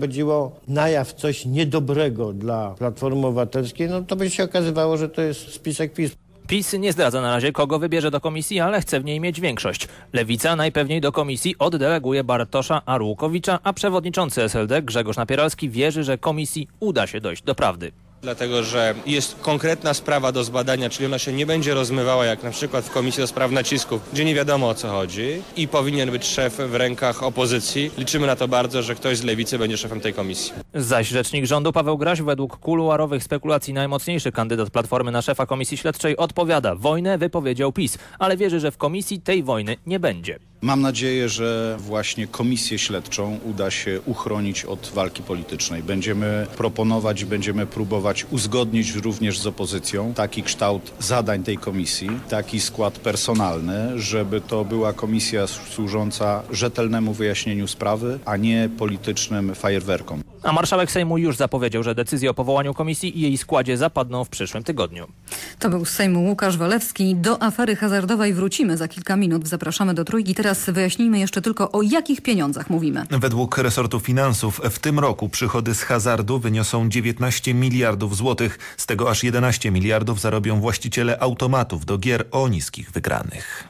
Chodziło na jaw coś niedobrego dla Platformy Obywatelskiej, no to by się okazywało, że to jest spisek PiS. PiS nie zdradza na razie, kogo wybierze do komisji, ale chce w niej mieć większość. Lewica najpewniej do komisji oddeleguje Bartosza Arłukowicza, a przewodniczący SLD Grzegorz Napieralski wierzy, że komisji uda się dojść do prawdy. Dlatego, że jest konkretna sprawa do zbadania, czyli ona się nie będzie rozmywała jak na przykład w Komisji do Spraw Nacisków, gdzie nie wiadomo o co chodzi i powinien być szef w rękach opozycji. Liczymy na to bardzo, że ktoś z lewicy będzie szefem tej komisji. Zaś rzecznik rządu Paweł Graś według kuluarowych spekulacji najmocniejszy kandydat Platformy na szefa Komisji Śledczej odpowiada. Wojnę wypowiedział PiS, ale wierzy, że w komisji tej wojny nie będzie. Mam nadzieję, że właśnie komisję śledczą uda się uchronić od walki politycznej. Będziemy proponować i będziemy próbować uzgodnić również z opozycją taki kształt zadań tej komisji, taki skład personalny, żeby to była komisja służąca rzetelnemu wyjaśnieniu sprawy, a nie politycznym fajerwerkom. A marszałek Sejmu już zapowiedział, że decyzje o powołaniu komisji i jej składzie zapadną w przyszłym tygodniu. To był z Sejmu Łukasz Walewski. Do afery hazardowej wrócimy za kilka minut. Zapraszamy do trójki. Teraz wyjaśnijmy jeszcze tylko o jakich pieniądzach mówimy. Według resortu finansów w tym roku przychody z hazardu wyniosą 19 miliardów złotych. Z tego aż 11 miliardów zarobią właściciele automatów do gier o niskich wygranych.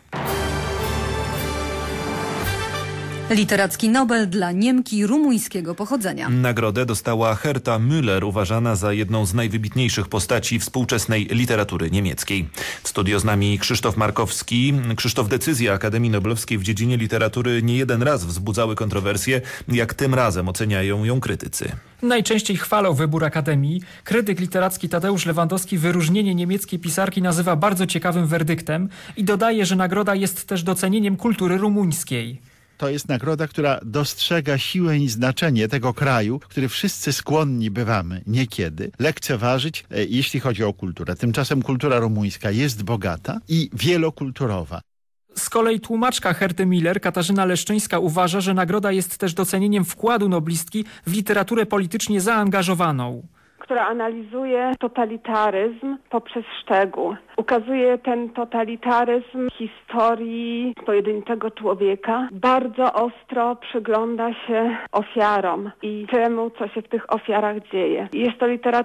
Literacki Nobel dla Niemki rumuńskiego pochodzenia. Nagrodę dostała Herta Müller, uważana za jedną z najwybitniejszych postaci współczesnej literatury niemieckiej. W studio z nami Krzysztof Markowski. Krzysztof, decyzje Akademii Noblowskiej w dziedzinie literatury nie jeden raz wzbudzały kontrowersje. Jak tym razem oceniają ją krytycy? Najczęściej chwalą wybór Akademii. Krytyk literacki Tadeusz Lewandowski wyróżnienie niemieckiej pisarki nazywa bardzo ciekawym werdyktem i dodaje, że nagroda jest też docenieniem kultury rumuńskiej. To jest nagroda, która dostrzega siłę i znaczenie tego kraju, który wszyscy skłonni bywamy niekiedy lekceważyć, e, jeśli chodzi o kulturę. Tymczasem kultura rumuńska jest bogata i wielokulturowa. Z kolei tłumaczka Herty Miller, Katarzyna Leszczyńska uważa, że nagroda jest też docenieniem wkładu noblistki w literaturę politycznie zaangażowaną która analizuje totalitaryzm poprzez szczegół. Ukazuje ten totalitaryzm historii pojedynczego człowieka. Bardzo ostro przygląda się ofiarom i temu, co się w tych ofiarach dzieje. Jest to literatura